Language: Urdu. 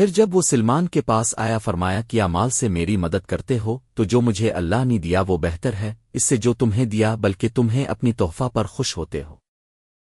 پھر جب وہ سلمان کے پاس آیا فرمایا کیا مال سے میری مدد کرتے ہو، تو جو مجھے اللہ نے دیا وہ بہتر ہے، اس سے جو تمہیں دیا بلکہ تمہیں اپنی تحفہ پر خوش ہوتے ہو۔